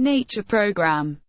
nature program.